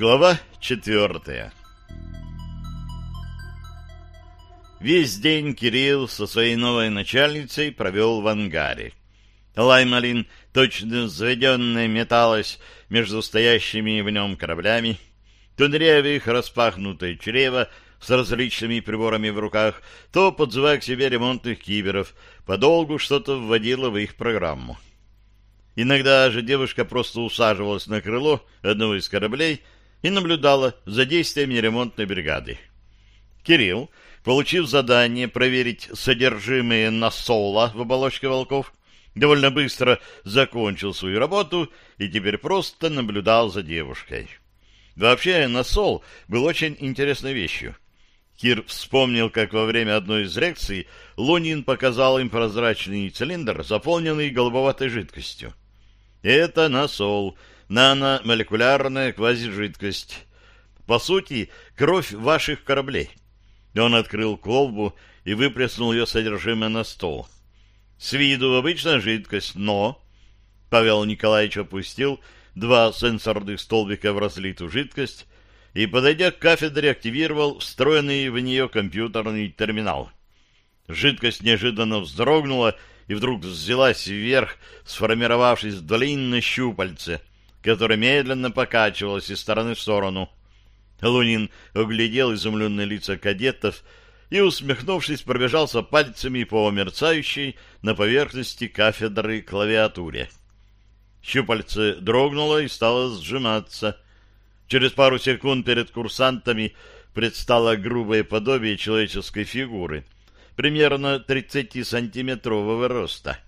Глава четвертая Весь день Кирилл со своей новой начальницей провел в ангаре. Лаймалин, точно заведенная, металась между стоящими в нем кораблями, то ныряя в их распахнутое чрево с различными приборами в руках, то, подзывая к себе ремонтных киберов, подолгу что-то вводила в их программу. Иногда же девушка просто усаживалась на крыло одного из кораблей и наблюдала за действиями ремонтной бригады. Кирилл, получив задание проверить содержимое насола в оболочке волков, довольно быстро закончил свою работу и теперь просто наблюдал за девушкой. Вообще, насол был очень интересной вещью. Кир вспомнил, как во время одной из лекций Лунин показал им прозрачный цилиндр, заполненный голубоватой жидкостью. Это насол, наномолекулярная квазижидкость. По сути, кровь ваших кораблей. Он открыл колбу и выплеснул ее содержимое на стол. С виду обычная жидкость, но... Павел Николаевич опустил два сенсорных столбика в разлитую жидкость и, подойдя к кафедре, активировал встроенный в нее компьютерный терминал. Жидкость неожиданно вздрогнула и вдруг взялась вверх, сформировавшись в длинное щупальце, которое медленно покачивалось из стороны в сторону. Лунин оглядел изумленные лица кадетов и, усмехнувшись, пробежался пальцами по мерцающей на поверхности кафедры клавиатуре. Щупальце дрогнуло и стало сжиматься. Через пару секунд перед курсантами предстало грубое подобие человеческой фигуры, примерно 30-сантиметрового роста.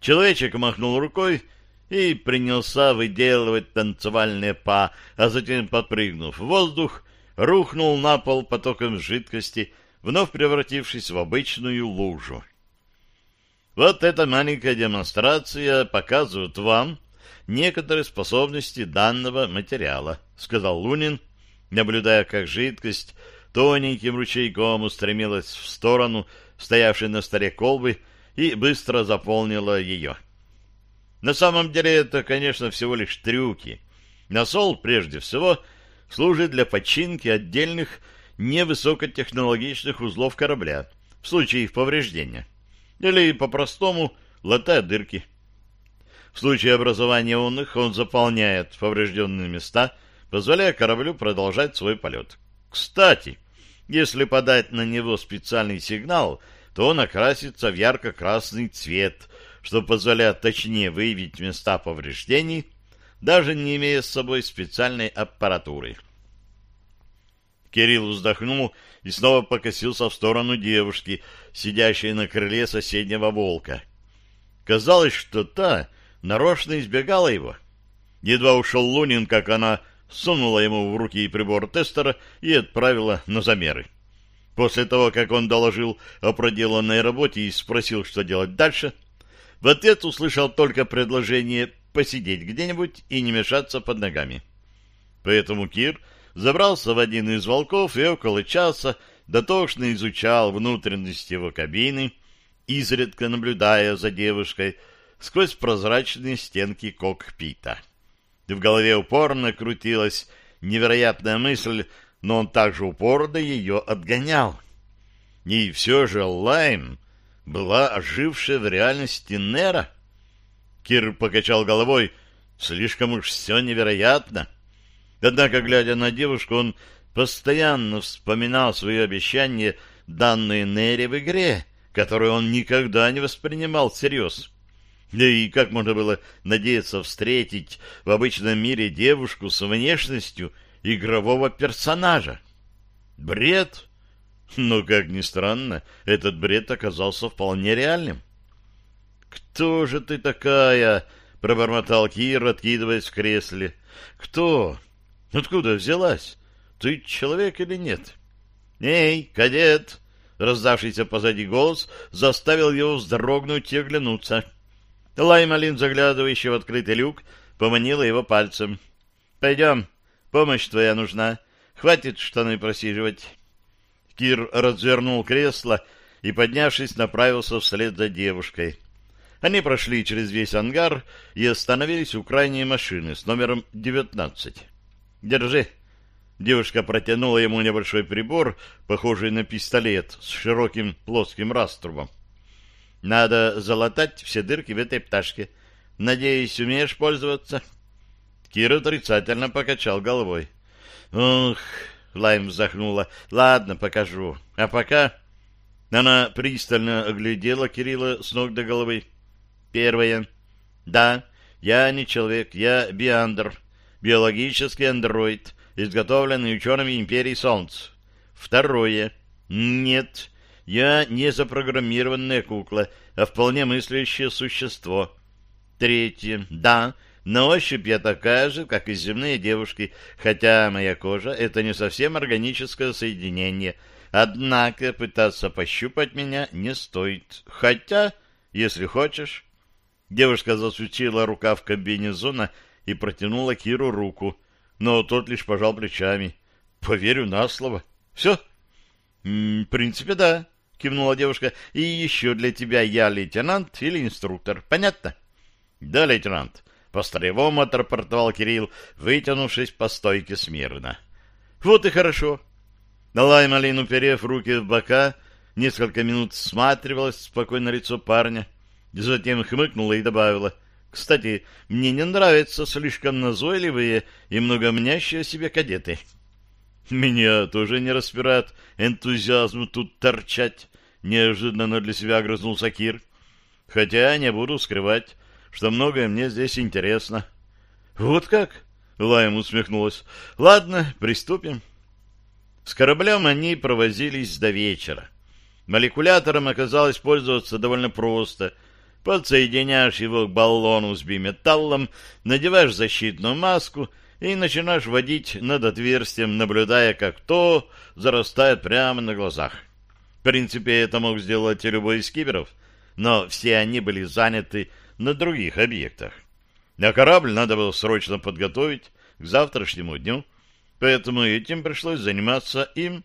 Человечек махнул рукой и принялся выделывать танцевальные па, а затем, подпрыгнув в воздух, рухнул на пол потоком жидкости, вновь превратившись в обычную лужу. Вот эта маленькая демонстрация показывает вам некоторые способности данного материала, сказал Лунин, наблюдая, как жидкость тоненьким ручейком устремилась в сторону стоявшей на столе колбы и быстро заполнила ее. На самом деле это, конечно, всего лишь трюки. Насол, прежде всего, служит для починки отдельных невысокотехнологичных узлов корабля в случае их повреждения или по-простому латает дырки. В случае образования онных он заполняет поврежденные места, позволяя кораблю продолжать свой полет. Кстати, если подать на него специальный сигнал, то он окрасится в ярко-красный цвет, что позволяет точнее выявить места повреждений, даже не имея с собой специальной аппаратуры. Кирилл вздохнул и снова покосился в сторону девушки, сидящей на крыле соседнего волка. Казалось, что та нарочно избегала его. Едва ушел Лунин, как она сунула ему в руки прибор тестера и отправила на замеры. После того, как он доложил о проделанной работе и спросил, что делать дальше, в ответ услышал только предложение посидеть где-нибудь и не мешаться под ногами. Поэтому Кир забрался в один из волков и около часа дотошно изучал внутренности его кабины, изредка наблюдая за девушкой сквозь прозрачные стенки кокпита. В голове упорно крутилась невероятная мысль, но он также упорно ее отгонял. И все же Лайм была ожившая в реальности Нера. Кир покачал головой. Слишком уж все невероятно. Однако, глядя на девушку, он постоянно вспоминал свои обещания, данные Нере в игре, которую он никогда не воспринимал всерьез. Да и как можно было надеяться встретить в обычном мире девушку с внешностью игрового персонажа? Бред! Но, как ни странно, этот бред оказался вполне реальным. «Кто же ты такая?» — пробормотал Кир, откидываясь в кресле. «Кто? Откуда взялась? Ты человек или нет? Эй, кадет! Раздавшийся позади голос заставил его вздрогнуть и оглянуться. Лаймалин, заглядывающий в открытый люк, поманила его пальцем. «Пойдем, помощь твоя нужна. Хватит штаны просиживать». Кир развернул кресло и, поднявшись, направился вслед за девушкой. Они прошли через весь ангар и остановились у крайней машины с номером девятнадцать. Держи. Девушка протянула ему небольшой прибор, похожий на пистолет, с широким плоским раструбом. Надо залатать все дырки в этой пташке. Надеюсь, умеешь пользоваться? Кир отрицательно покачал головой. Ух, Лайм вздохнула. Ладно, покажу. А пока... Она пристально оглядела Кирилла с ног до головы. Первое. Да, я не человек, я биандр, биологический андроид, изготовленный учеными Империи Солнца. Второе. Нет, я не запрограммированная кукла, а вполне мыслящее существо. Третье. Да, на ощупь я такая же, как и земные девушки, хотя моя кожа — это не совсем органическое соединение. Однако пытаться пощупать меня не стоит. Хотя, если хочешь... Девушка засучила рукав комбинезона и протянула Киру руку, но тот лишь пожал плечами. «Поверю на слово. Все?» «В принципе, да», — кивнула девушка. «И еще для тебя я лейтенант или инструктор. Понятно?» «Да, лейтенант», — по-старевому отрапортовал Кирилл, вытянувшись по стойке смирно. «Вот и хорошо». Лаймалин, уперев руки в бока, несколько минут всматривалась в спокойное лицо парня, затем хмыкнула и добавила, «Кстати, мне не нравятся слишком назойливые и многомнящие себе кадеты». «Меня тоже не распирает энтузиазм тут торчать», — неожиданно для себя огрызнулся Кир. «Хотя не буду скрывать, что многое мне здесь интересно. — Вот как? — Лайм усмехнулась. — Ладно, приступим. С кораблем они провозились до вечера. Молекулятором оказалось пользоваться довольно просто. Подсоединяешь его к баллону с биметаллом, надеваешь защитную маску и начинаешь водить над отверстием, наблюдая, как то зарастает прямо на глазах. В принципе, это мог сделать и любой из киберов, но все они были заняты на других объектах. А корабль надо было срочно подготовить к завтрашнему дню, поэтому этим пришлось заниматься им.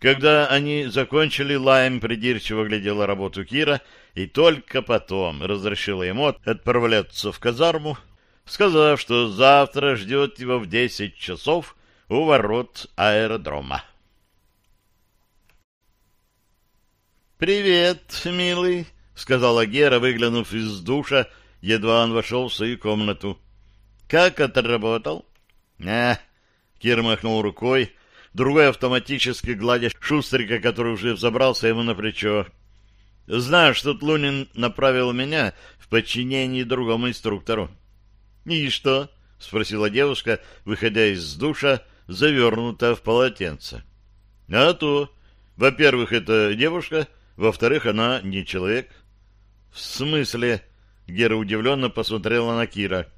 Когда они закончили, Лайм придирчиво глядела работу Кира и только потом разрешила ему отправляться в казарму, сказав, что завтра ждет его в десять часов у ворот аэродрома. «Привет, милый!» — сказала Гера, выглянув из душа, едва он вошел в свою комнату. — Как отработал? — А, — Кир махнул рукой, другой автоматически гладя Шустрика, который уже взобрался ему на плечо. — Знаешь, тут Лунин направил меня в подчинении другому инструктору. — И что? — спросила девушка, выходя из душа, завернута в полотенце. — А то. Во-первых, это девушка, во-вторых, она не человек. — «В смысле?» — Гера удивленно посмотрела на Кира.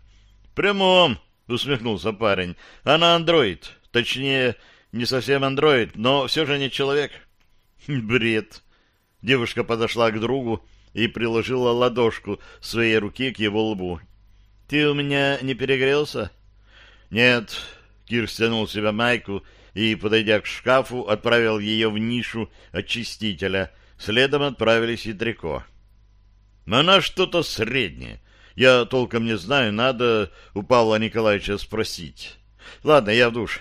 «Прямом!» — усмехнулся парень. «Она андроид. Точнее, не совсем андроид, но все же не человек». «Бред!» Девушка подошла к другу и приложила ладошку своей руки к его лбу. «Ты у меня не перегрелся?» «Нет». Кир стянул себя майку и, подойдя к шкафу, отправил ее в нишу очистителя. Следом отправились и трико. Она что-то среднее. Я толком не знаю, надо у Павла Николаевича спросить. Ладно, я в душ.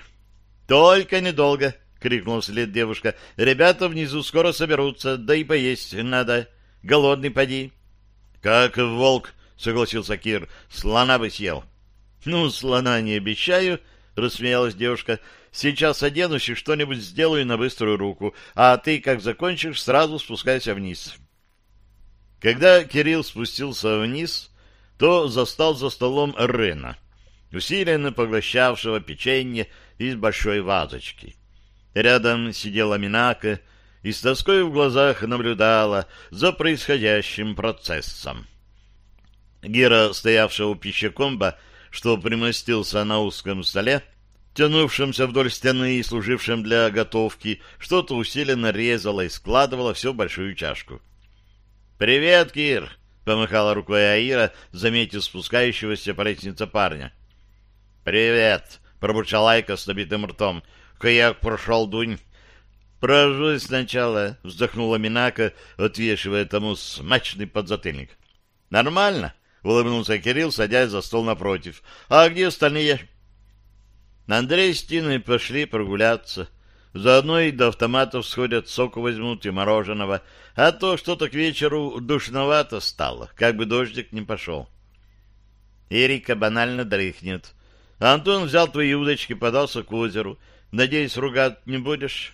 Только недолго, крикнул вслед девушка. Ребята внизу скоро соберутся, да и поесть надо. Голодный поди. Как волк, согласился Кир. Слона бы съел. Ну, слона не обещаю, рассмеялась девушка. Сейчас оденусь и что-нибудь сделаю на быструю руку, а ты, как закончишь, сразу спускайся вниз. Когда Кирилл спустился вниз, то застал за столом Рена, усиленно поглощавшего печенье из большой вазочки. Рядом сидела Минака и с тоской в глазах наблюдала за происходящим процессом. Гера, стоявшая у пищекомба, что примостился на узком столе, тянувшемся вдоль стены и служившем для готовки, что-то усиленно резала и складывала все в большую чашку. «Привет, Кир!» — помахала рукой Аира, заметив спускающегося по лестнице парня. «Привет!» — пробурчал Айка с набитым ртом. «Каяк прошел, Дунь!» «Прожуй сначала!» — вздохнула Минака, отвешивая тому смачный подзатыльник. «Нормально?» — улыбнулся Кирилл, садясь за стол напротив. «А где остальные?» Андрей с Тиной пошли прогуляться. Заодно и до автоматов сходят, соку возьмут и мороженого. А то что-то к вечеру душновато стало, как бы дождик не пошел. Эрика банально дрыхнет. Антон взял твои удочки, подался к озеру. Надеюсь, ругать не будешь?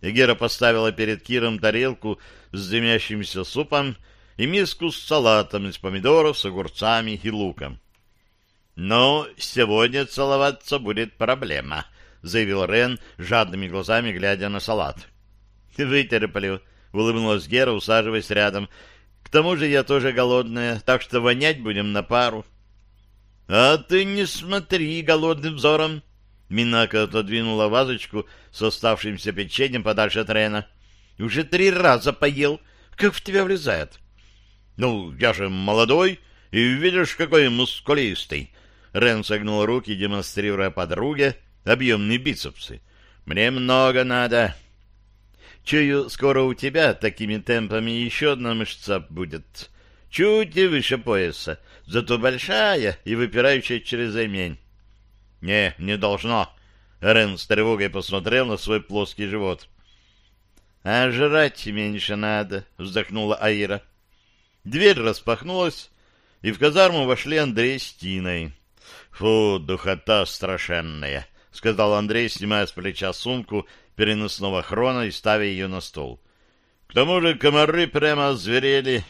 Эгера поставила перед Киром тарелку с дымящимся супом и миску с салатом из помидоров с огурцами и луком. «Но сегодня целоваться будет проблема», — заявил Рен, жадными глазами глядя на салат. «Вытерплю», — улыбнулась Гера, усаживаясь рядом. «К тому же я тоже голодная, так что вонять будем на пару». «А ты не смотри голодным взором!» Минака отодвинула вазочку с оставшимся печеньем подальше от Рена. «Уже три раза поел. Как в тебя влезает?» «Ну, я же молодой, и видишь, какой мускулистый!» Рен согнул руки, демонстрируя подруге объемные бицепсы. «Мне много надо». «Чую, скоро у тебя такими темпами еще одна мышца будет. Чуть и выше пояса, зато большая и выпирающая через ремень». «Не, не должно». Рен с тревогой посмотрел на свой плоский живот. «А жрать меньше надо», — вздохнула Аира. Дверь распахнулась, и в казарму вошли Андрей с Тиной. «Фу, духота страшенная!» — сказал Андрей, снимая с плеча сумку переносного хрона и ставя ее на стол. «К тому же комары прямо зверели».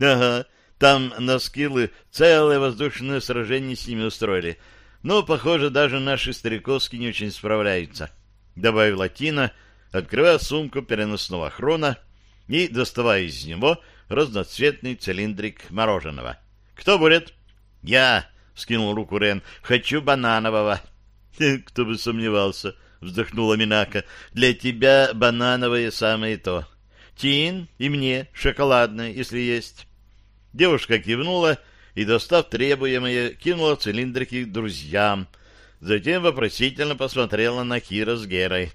«Ага, там на скиллы целое воздушное сражение с ними устроили. Но, похоже, даже наши стариковски не очень справляются», — добавила Тина, открывая сумку переносного хрона и доставая из него разноцветный цилиндрик мороженого. «Кто будет?» «Я!» скинул руку Рен. «Хочу бананового». «Кто бы сомневался», — вздохнула Минака. «Для тебя банановое самое то. Тин и мне шоколадное, если есть». Девушка кивнула и, достав требуемое, кинула цилиндрики друзьям. Затем вопросительно посмотрела на Кира с Герой.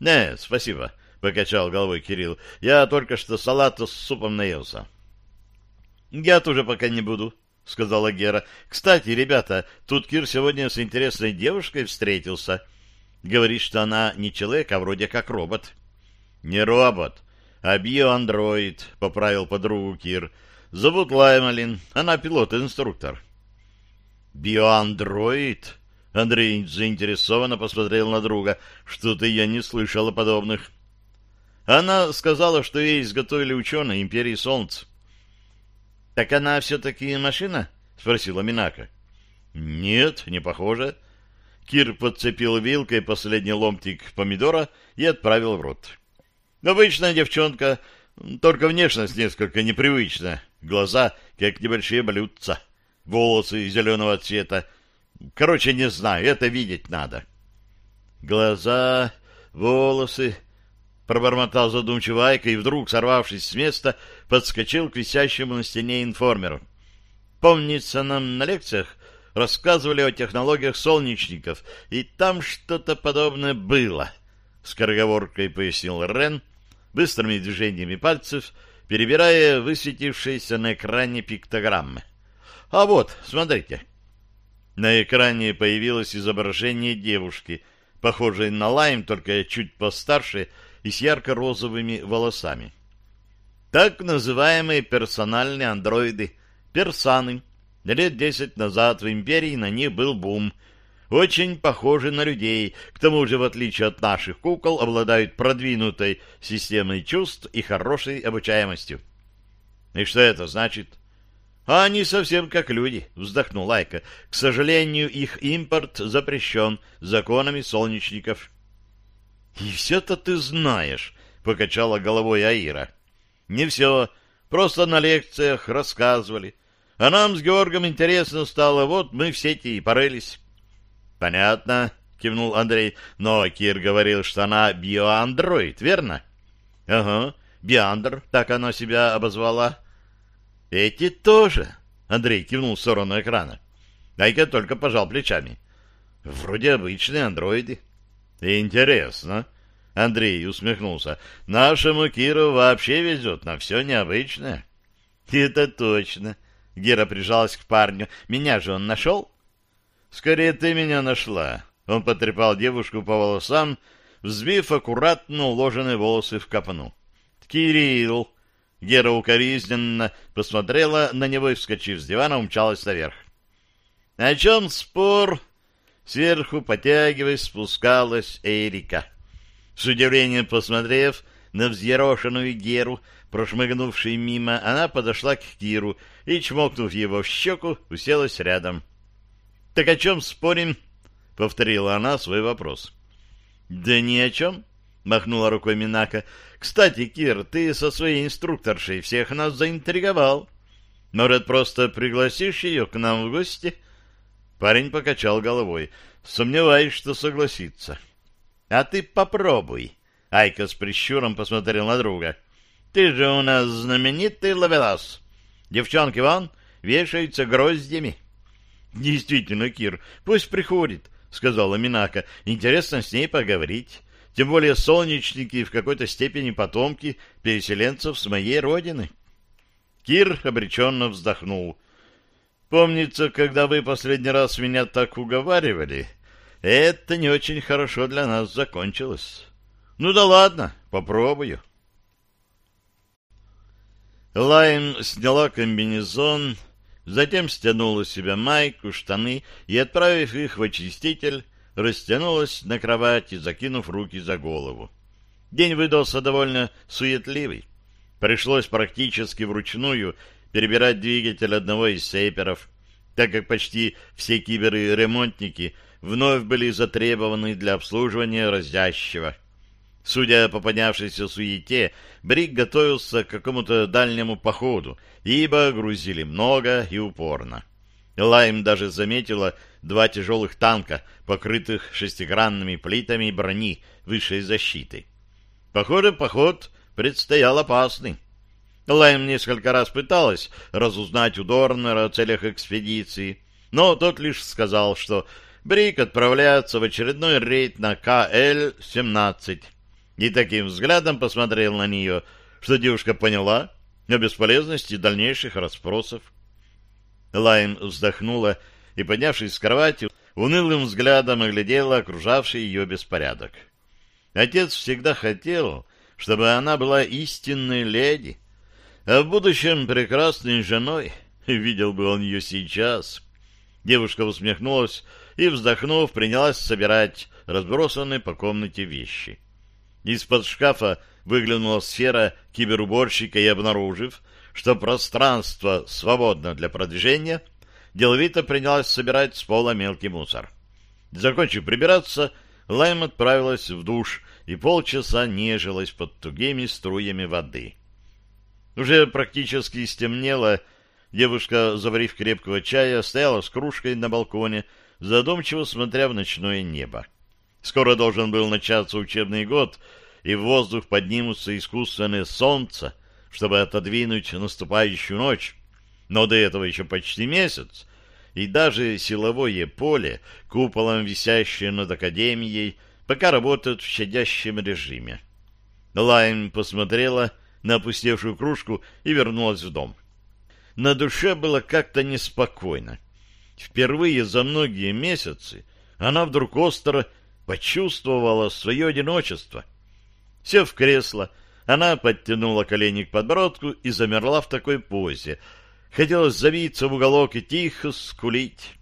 «Не, спасибо», — покачал головой Кирилл. «Я только что салата с супом наелся». «Я тоже пока не буду», — сказала Гера. — Кстати, ребята, тут Кир сегодня с интересной девушкой встретился. Говорит, что она не человек, а вроде как робот. — Не робот, а биоандроид, — поправил подругу Кир. — Зовут Лаймалин, она пилот-инструктор. — Биоандроид? — Андрей заинтересованно посмотрел на друга. — Что-то я не слышал о подобных. Она сказала, что ей изготовили ученые Империи Солнца. — Так она все-таки машина? — спросила Минака. — Нет, не похоже. Кир подцепил вилкой последний ломтик помидора и отправил в рот. Обычная девчонка, только внешность несколько непривычная. Глаза, как небольшие блюдца. Волосы зеленого цвета. Короче, не знаю, это видеть надо. Глаза, волосы, Пробормотал задумчиво Айка и вдруг, сорвавшись с места, подскочил к висящему на стене информеру. Помнится, нам на лекциях рассказывали о технологиях солнечников, и там что-то подобное было. Скороговоркой пояснил Рен, быстрыми движениями пальцев, перебирая высветившиеся на экране пиктограммы. А вот, смотрите. На экране появилось изображение девушки, похожей на Лайм, только чуть постарше, и с ярко-розовыми волосами. Так называемые персональные андроиды, персаны. Лет десять назад в империи на них был бум. Очень похожи на людей, к тому же, в отличие от наших кукол, обладают продвинутой системой чувств и хорошей обучаемостью. И что это значит? А они совсем как люди, вздохнул Лайка. К сожалению, их импорт запрещен законами солнечников. «И все-то ты знаешь», — покачала головой Аира. «Не все. Просто на лекциях рассказывали. А нам с Георгом интересно стало, вот мы в сети и порылись». «Понятно», — кивнул Андрей. «Но Кир говорил, что она биоандроид, верно?» «Ага, биандр, так она себя обозвала». «Эти тоже», — Андрей кивнул в сторону экрана. Айка только пожал плечами. «Вроде обычные андроиды». Интересно. Андрей усмехнулся. Нашему Киру вообще везет на все необычное. Это точно. Гера прижалась к парню. Меня же он нашел? Скорее ты меня нашла. Он потрепал девушку по волосам, взбив аккуратно уложенные волосы в копну. «Кирилл!» Гера укоризненно посмотрела на него и, вскочив с дивана, умчалась наверх. «О чем спор?» Сверху, потягиваясь, спускалась Эрика. С удивлением посмотрев на взъерошенную Геру, прошмыгнувшей мимо, она подошла к Киру и, чмокнув его в щеку, уселась рядом. — Так о чем спорим? — повторила она свой вопрос. — Да ни о чем, — махнула рукой Минака. — Кстати, Кир, ты со своей инструкторшей всех нас заинтриговал. Может, просто пригласишь ее к нам в гости? Парень покачал головой. Сомневаюсь, что согласится. — А ты попробуй. Айка с прищуром посмотрел на друга. — Ты же у нас знаменитый ловелас. Девчонки вон вешаются гроздями. — Действительно, Кир, пусть приходит, — сказала Минака. — Интересно с ней поговорить. Тем более солнечники в какой-то степени потомки переселенцев с моей родины. Кир обреченно вздохнул. — Помнится, когда вы последний раз меня так уговаривали, это не очень хорошо для нас закончилось. Ну да ладно, попробую. Лайм сняла комбинезон, Затем стянула с себя майку, штаны и, отправив их в очиститель, растянулась на кровати, закинув руки за голову. День выдался довольно суетливый. Пришлось практически вручную перебирать двигатель одного из сейперов, так как почти все киберы-ремонтники вновь были затребованы для обслуживания разящего. Судя по поднявшейся суете, Брик готовился к какому-то дальнему походу, ибо грузили много и упорно. Лайм даже заметила два тяжелых танка, покрытых шестигранными плитами брони высшей защиты. Похоже, поход предстоял опасный. Лайм несколько раз пыталась разузнать у Дорнера о целях экспедиции, но тот лишь сказал, что Брик отправляется в очередной рейд на КЛ-17 и таким взглядом посмотрел на нее, что девушка поняла о бесполезности дальнейших расспросов. Лайн вздохнула и, поднявшись с кровати, унылым взглядом оглядела окружавший ее беспорядок. Отец всегда хотел, чтобы она была истинной леди, а в будущем прекрасной женой. Видел бы он ее сейчас. Девушка усмехнулась и, вздохнув, принялась собирать разбросанные по комнате вещи. Из-под шкафа выглянула сфера киберуборщика и, обнаружив, что пространство свободно для продвижения, деловито принялась собирать с пола мелкий мусор. Закончив прибираться, Лайм отправилась в душ и полчаса нежилась под тугими струями воды. Уже практически стемнело, девушка, заварив крепкого чая, стояла с кружкой на балконе, задумчиво смотря в ночное небо. Скоро должен был начаться учебный год, и в воздух поднимутся искусственное солнце, чтобы отодвинуть наступающую ночь. Но до этого еще почти месяц, и даже силовое поле, куполом висящее над Академией, пока работает в щадящем режиме. Лайм посмотрела на опустевшую кружку и вернулась в дом. На душе было как-то неспокойно. Впервые за многие месяцы она вдруг остро почувствовала свое одиночество. Сев в кресло, она подтянула колени к подбородку и замерла в такой позе. Хотелось забиться в уголок и тихо скулить.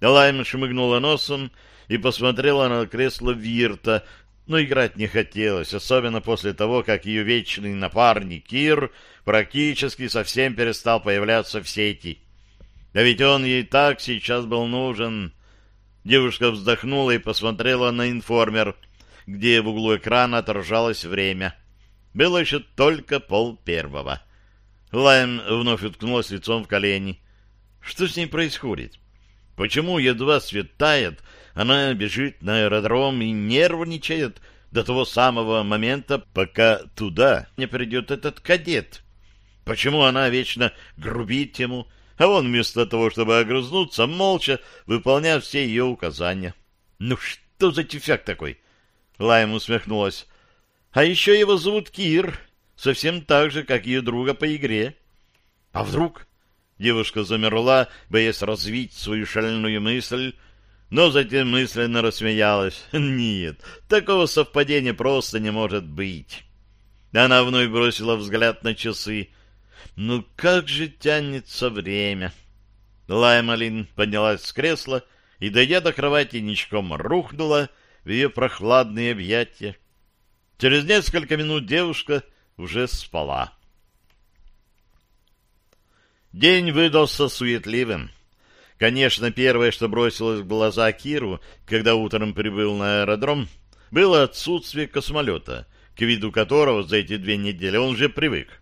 Лайм шмыгнула носом и посмотрела на кресло Вирта, но играть не хотелось, особенно после того, как ее вечный напарник Кир практически совсем перестал появляться в сети. Да ведь он ей так сейчас был нужен. Девушка вздохнула и посмотрела на информер, где в углу экрана отражалось время. Было еще только пол первого. Лайм вновь уткнулась лицом в колени. Что с ней происходит? Почему едва светает, она бежит на аэродром и нервничает до того самого момента, пока туда не придет этот кадет? Почему она вечно грубит ему, а он вместо того, чтобы огрызнуться, молча выполняет все ее указания. Ну что за тюфяк такой? Лайм усмехнулась. А еще его зовут Кир, совсем так же, как ее друга по игре. А вдруг? Девушка замерла, боясь развить свою шальную мысль. Но затем мысленно рассмеялась. Нет, такого совпадения просто не может быть. Она вновь бросила взгляд на часы. Ну как же тянется время? Лаймалин поднялась с кресла и, дойдя до кровати, ничком рухнула в ее прохладные объятия. Через несколько минут девушка уже спала. День выдался суетливым. Конечно, первое, что бросилось в глаза Киру, когда утром прибыл на аэродром, было отсутствие космолета, к виду которого за эти две недели он уже привык.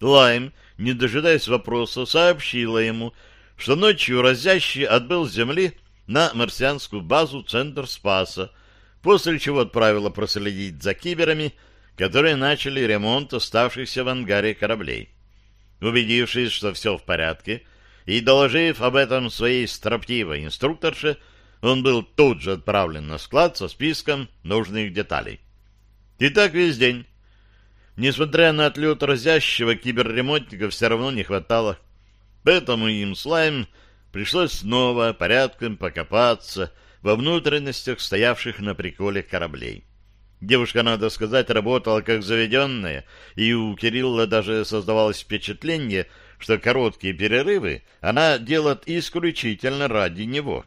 Лайм, не дожидаясь вопроса, сообщила ему, что ночью разящий отбыл с Земли на марсианскую базу Центр Спаса, после чего отправила проследить за киберами, которые начали ремонт оставшихся в ангаре кораблей. Убедившись, что все в порядке, и доложив об этом своей строптивой инструкторше, он был тут же отправлен на склад со списком нужных деталей. И так весь день. Несмотря на отлет разящего, киберремонтника все равно не хватало. Поэтому им слайм пришлось снова порядком покопаться во внутренностях стоявших на приколе кораблей. Девушка, надо сказать, работала как заведенная, и у Кирилла даже создавалось впечатление, что короткие перерывы она делает исключительно ради него.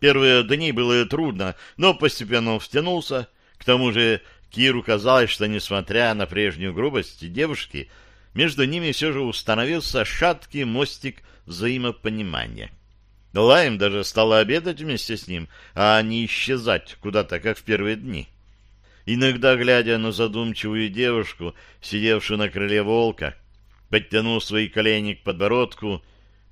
Первые дни было трудно, но постепенно он втянулся. К тому же Киру казалось, что, несмотря на прежнюю грубость девушки, между ними все же установился шаткий мостик взаимопонимания. Лайм даже стала обедать вместе с ним, а не исчезать куда-то, как в первые дни. Иногда, глядя на задумчивую девушку, сидевшую на крыле волка, подтянув свои колени к подбородку,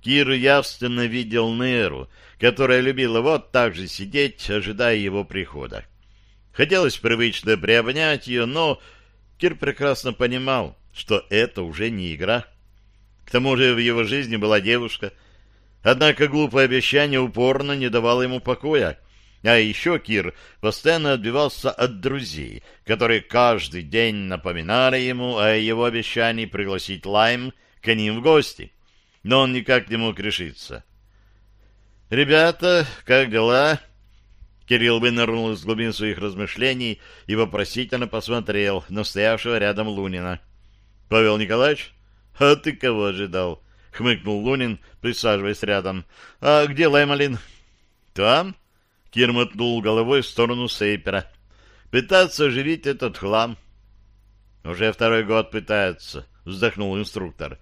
Кир явственно видел Неру, которая любила вот так же сидеть, ожидая его прихода. Хотелось привычно приобнять ее, но Кир прекрасно понимал, что это уже не игра. К тому же в его жизни была девушка. Однако глупое обещание упорно не давало ему покоя, а еще Кир постоянно отбивался от друзей, которые каждый день напоминали ему о его обещании пригласить Лайм к ним в гости. Но он никак не мог решиться. «Ребята, как дела?» Кирилл вынырнул из глубин своих размышлений и вопросительно посмотрел на стоявшего рядом Лунина. «Павел Николаевич? А ты кого ожидал?» — хмыкнул Лунин, присаживаясь рядом. «А где Лаймалин?» «Там?» Кир мотнул головой в сторону Сейпера. «Пытаться оживить этот хлам». «Уже второй год пытается», — вздохнул инструктор.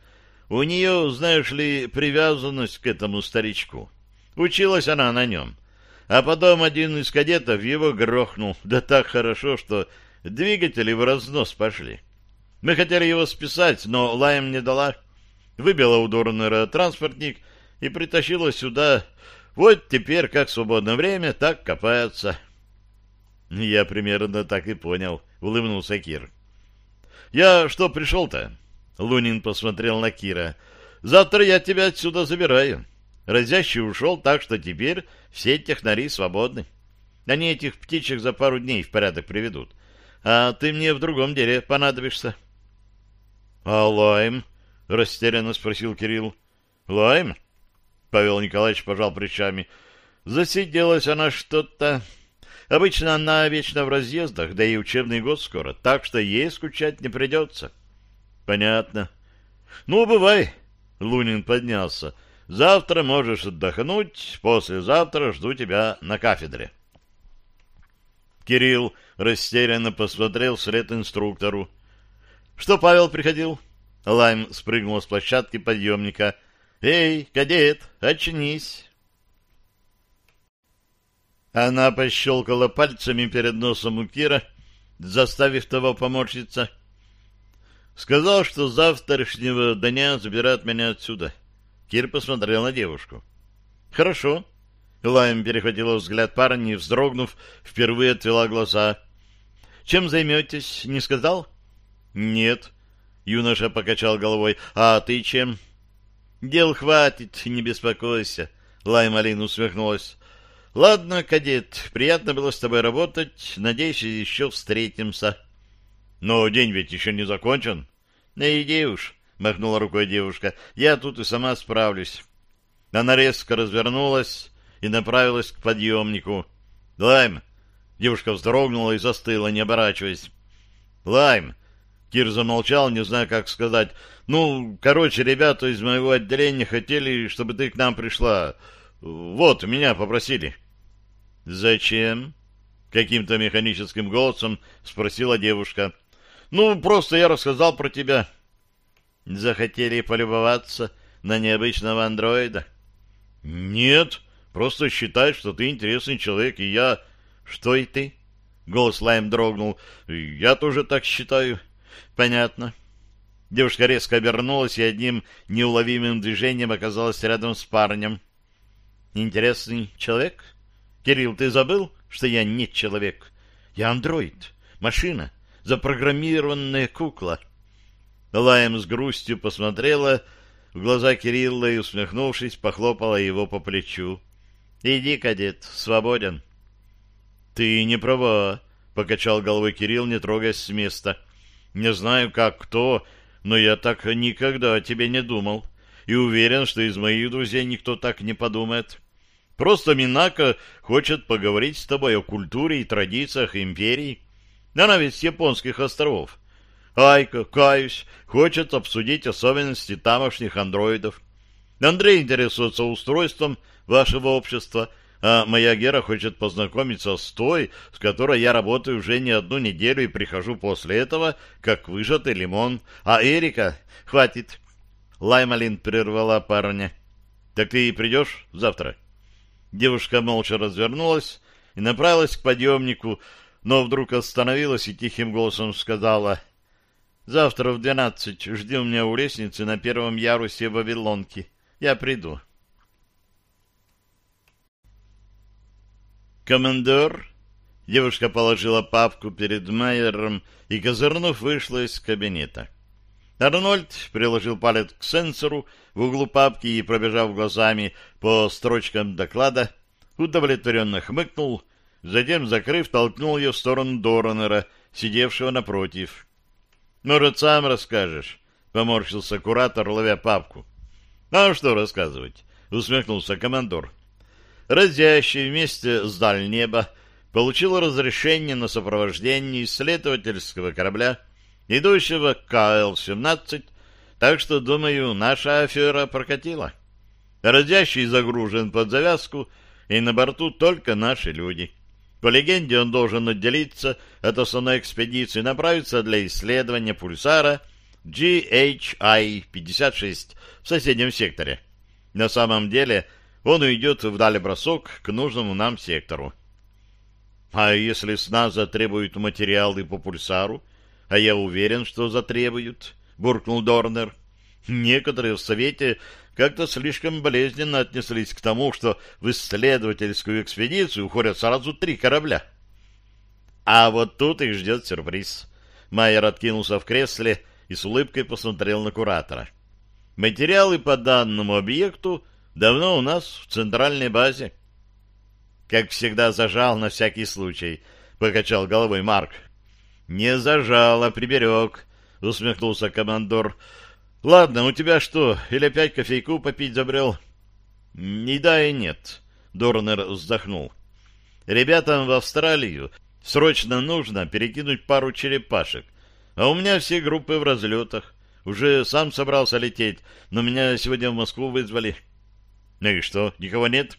«У нее, знаешь ли, привязанность к этому старичку. Училась она на нем. А потом один из кадетов его грохнул. Да так хорошо, что двигатели в разнос пошли. Мы хотели его списать, но Лайм не дала. Выбила у Дорнера транспортник и притащила сюда вот теперь как свободное время, так копаются. Я примерно так и понял, улыбнулся Кир. Я что пришел-то? Лунин посмотрел на Кира. Завтра я тебя отсюда забираю. Разящий ушел, так что теперь все технари свободны. Они этих птичек за пару дней в порядок приведут. А ты мне в другом деле понадобишься. — А Лайм? — растерянно спросил Кирилл. — Лайм? Павел Николаевич пожал плечами. Засиделась она что-то. Обычно она вечно в разъездах, да и учебный год скоро, так что ей скучать не придется. Понятно. Ну, бывай. Лунин поднялся. Завтра можешь отдохнуть, послезавтра жду тебя на кафедре. Кирилл растерянно посмотрел вслед инструктору. Что Павел приходил? Лайм спрыгнул с площадки подъемника — «Эй, кадет, очнись!» Она пощелкала пальцами перед носом у Кира, заставив того поморщиться. Сказал, что завтрашнего дня забирает меня отсюда. Кир посмотрел на девушку. «Хорошо». Лайм перехватила взгляд парня и, вздрогнув, впервые отвела глаза. «Чем займетесь, не сказал?» «Нет». Юноша покачал головой. «А ты чем?» Дел хватит, не беспокойся. Лаймалин усмехнулась. Ладно, кадет, приятно было с тобой работать. Надеюсь, еще встретимся. Но день ведь еще не закончен. Не иди уж, махнула рукой девушка. Я тут и сама справлюсь. Она резко развернулась и направилась к подъемнику. «Лайм!» Девушка вздрогнула и застыла, не оборачиваясь. «Лайм!» Кир замолчал, не зная, как сказать. «Ну, короче, ребята из моего отделения хотели, чтобы ты к нам пришла. Вот, меня попросили». «Зачем?» — каким-то механическим голосом спросила девушка. «Ну, просто я рассказал про тебя». «Захотели полюбоваться на необычного андроида?» «Нет, просто считай, что ты интересный человек, и я...» «Что и ты?» Голос Лайм дрогнул. «Я тоже так считаю». «Понятно». Девушка резко обернулась и одним неуловимым движением оказалась рядом с парнем. «Интересный человек? Кирилл, ты забыл, что я не человек? Я андроид, машина, запрограммированная кукла». Лайм с грустью посмотрела в глаза Кирилла и, усмехнувшись, похлопала его по плечу. «Иди, кадет, свободен». «Ты не права», — покачал головой Кирилл, не трогаясь с места. «Не знаю, как кто, но я так никогда о тебе не думал. И уверен, что из моих друзей никто так не подумает. Просто Минака хочет поговорить с тобой о культуре и традициях империи. Она ведь с японских островов. Айка, каюсь, хочет обсудить особенности тамошних андроидов. Андрей интересуется устройством вашего общества — а моя Гера хочет познакомиться с той, с которой я работаю уже не одну неделю и прихожу после этого, как выжатый лимон. А Эрика... Хватит. Лаймалин прервала парня. Так ты придешь завтра? Девушка молча развернулась и направилась к подъемнику, но вдруг остановилась и тихим голосом сказала... Завтра в двенадцать жди у меня у лестницы на первом ярусе Вавилонки. Я приду. «Командор?» Девушка положила папку перед Майером и, козырнув, вышла из кабинета. Арнольд приложил палец к сенсору в углу папки и, пробежав глазами по строчкам доклада, удовлетворенно хмыкнул, затем, закрыв, толкнул ее в сторону Доронера, сидевшего напротив. «Может, сам расскажешь?» — поморщился куратор, ловя папку. «А что рассказывать?» — усмехнулся командор разящий вместе с даль неба, получил разрешение на сопровождение исследовательского корабля, идущего к КЛ-17, так что, думаю, наша афера прокатила. Разящий загружен под завязку, и на борту только наши люди. По легенде, он должен отделиться от основной экспедиции и направиться для исследования пульсара GHI-56 в соседнем секторе. На самом деле, он уйдет в дальбросок к нужному нам сектору. А если с нас затребуют материалы по пульсару, а я уверен, что затребуют, — буркнул Дорнер. Некоторые в Совете как-то слишком болезненно отнеслись к тому, что в исследовательскую экспедицию уходят сразу три корабля. А вот тут их ждет сюрприз. Майер откинулся в кресле и с улыбкой посмотрел на куратора. Материалы по данному объекту — Давно у нас в центральной базе. Как всегда зажал на всякий случай, покачал головой Марк. Не зажал, а приберег, усмехнулся командор. Ладно, у тебя что, или опять кофейку попить забрел? И да, и нет, Дорнер вздохнул. Ребятам в Австралию срочно нужно перекинуть пару черепашек, а у меня все группы в разлетах. Уже сам собрался лететь, но меня сегодня в Москву вызвали. Ну и что, никого нет?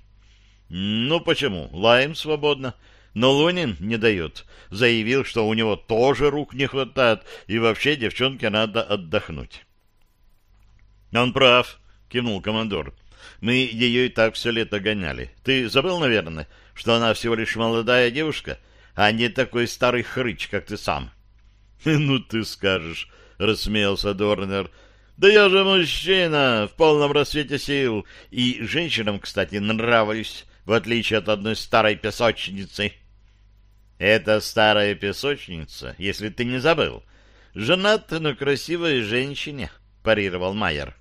Ну почему? Лаем свободно. Но Лунин не дает. Заявил, что у него тоже рук не хватает, и вообще девчонке надо отдохнуть. Он прав, кивнул командор. Мы ее и так все лето гоняли. Ты забыл, наверное, что она всего лишь молодая девушка, а не такой старый хрыч, как ты сам. — Ну ты скажешь, — рассмеялся Дорнер, — да я же мужчина, в полном рассвете сил, и женщинам, кстати, нравлюсь, в отличие от одной старой песочницы. Это старая песочница, если ты не забыл, женат на красивой женщине, парировал Майер.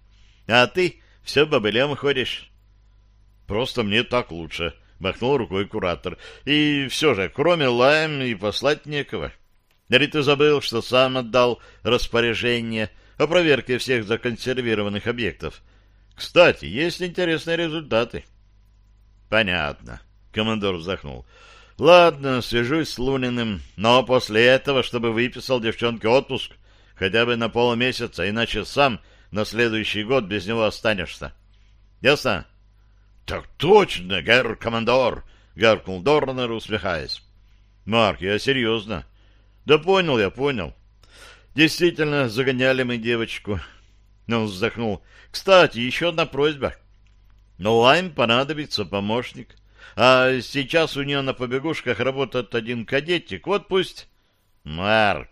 А ты все бобылем ходишь. Просто мне так лучше, махнул рукой куратор. И все же, кроме лаем и послать некого. Или ты забыл, что сам отдал распоряжение — о проверке всех законсервированных объектов. Кстати, есть интересные результаты. Понятно. Командор вздохнул. Ладно, свяжусь с Луниным, но после этого, чтобы выписал девчонке отпуск, хотя бы на полмесяца, иначе сам на следующий год без него останешься. Ясно? — Так точно, герр командор! — гаркнул Дорнер, усмехаясь. — Марк, я серьезно. — Да понял я, понял. Действительно, загоняли мы девочку. Но он вздохнул. — Кстати, еще одна просьба. Но Лайм понадобится помощник. А сейчас у нее на побегушках работает один кадетик. Вот пусть... — Марк...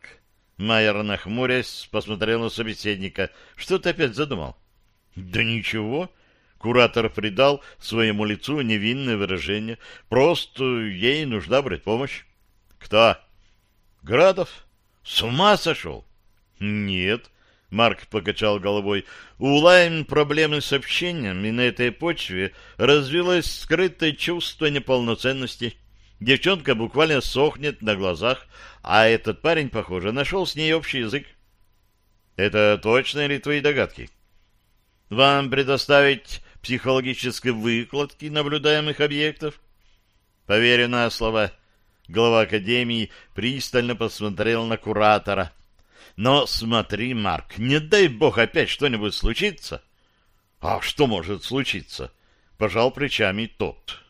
Майер, нахмурясь, посмотрел на собеседника. Что ты опять задумал? — Да ничего. Куратор придал своему лицу невинное выражение. Просто ей нужна брать помощь. — Кто? — Градов. — С ума сошел? — Нет. Марк покачал головой. У Лайн проблемы с общением, и на этой почве развилось скрытое чувство неполноценности. Девчонка буквально сохнет на глазах, а этот парень, похоже, нашел с ней общий язык. Это точно ли твои догадки? Вам предоставить психологические выкладки наблюдаемых объектов? Поверю на слово. Глава Академии пристально посмотрел на куратора. Но смотри, Марк, не дай бог опять что-нибудь случится. А что может случиться? Пожал плечами тот.